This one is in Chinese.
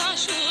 大叔